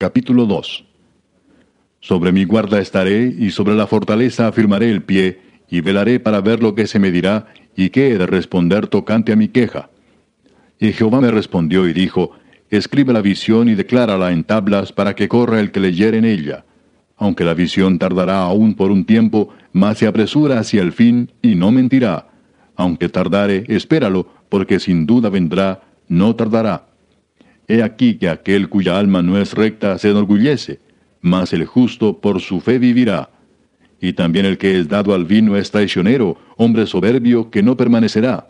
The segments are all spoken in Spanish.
Capítulo 2 Sobre mi guarda estaré, y sobre la fortaleza afirmaré el pie, y velaré para ver lo que se me dirá, y qué he de responder tocante a mi queja. Y Jehová me respondió y dijo, Escribe la visión y declárala en tablas para que corra el que leyere en ella. Aunque la visión tardará aún por un tiempo, mas se apresura hacia el fin y no mentirá. Aunque tardare, espéralo, porque sin duda vendrá, no tardará. He aquí que aquel cuya alma no es recta se enorgullece, mas el justo por su fe vivirá. Y también el que es dado al vino es traicionero, hombre soberbio que no permanecerá.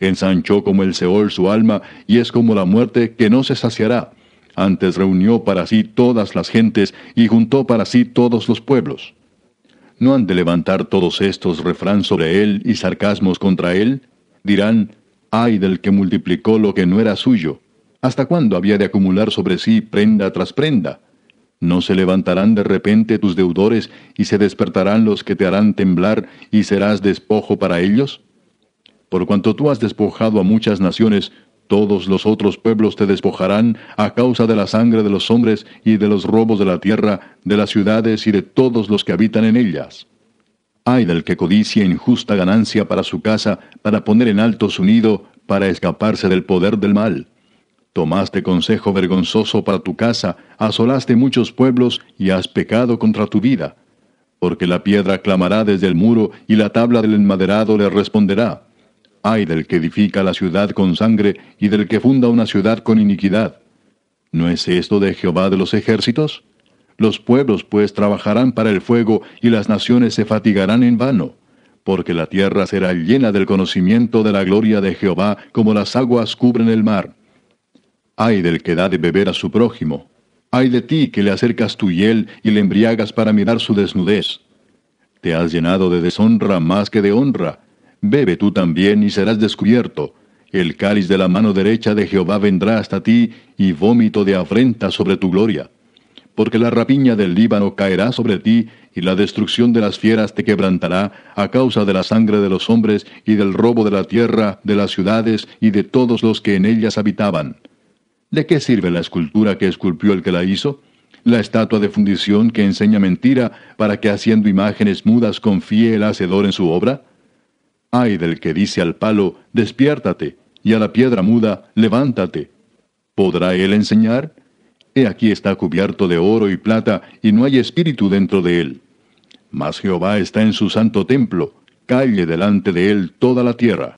Ensanchó como el Seol su alma, y es como la muerte que no se saciará. Antes reunió para sí todas las gentes, y juntó para sí todos los pueblos. ¿No han de levantar todos estos refrán sobre él y sarcasmos contra él? Dirán, ay del que multiplicó lo que no era suyo ¿Hasta cuándo había de acumular sobre sí prenda tras prenda? ¿No se levantarán de repente tus deudores y se despertarán los que te harán temblar y serás despojo para ellos? Por cuanto tú has despojado a muchas naciones, todos los otros pueblos te despojarán a causa de la sangre de los hombres y de los robos de la tierra, de las ciudades y de todos los que habitan en ellas. Ay del que codicia injusta ganancia para su casa, para poner en alto su nido, para escaparse del poder del mal. Tomaste consejo vergonzoso para tu casa, asolaste muchos pueblos y has pecado contra tu vida. Porque la piedra clamará desde el muro y la tabla del enmaderado le responderá. Ay del que edifica la ciudad con sangre y del que funda una ciudad con iniquidad. ¿No es esto de Jehová de los ejércitos? Los pueblos pues trabajarán para el fuego y las naciones se fatigarán en vano, porque la tierra será llena del conocimiento de la gloria de Jehová como las aguas cubren el mar. Ay del que da de beber a su prójimo. Ay de ti que le acercas tu hiel y le embriagas para mirar su desnudez. Te has llenado de deshonra más que de honra. Bebe tú también y serás descubierto. El cáliz de la mano derecha de Jehová vendrá hasta ti y vómito de afrenta sobre tu gloria. Porque la rapiña del Líbano caerá sobre ti y la destrucción de las fieras te quebrantará a causa de la sangre de los hombres y del robo de la tierra, de las ciudades y de todos los que en ellas habitaban ¿De qué sirve la escultura que esculpió el que la hizo? ¿La estatua de fundición que enseña mentira para que haciendo imágenes mudas confíe el hacedor en su obra? Ay del que dice al palo, despiértate, y a la piedra muda, levántate. ¿Podrá él enseñar? He aquí está cubierto de oro y plata, y no hay espíritu dentro de él. Mas Jehová está en su santo templo, calle delante de él toda la tierra.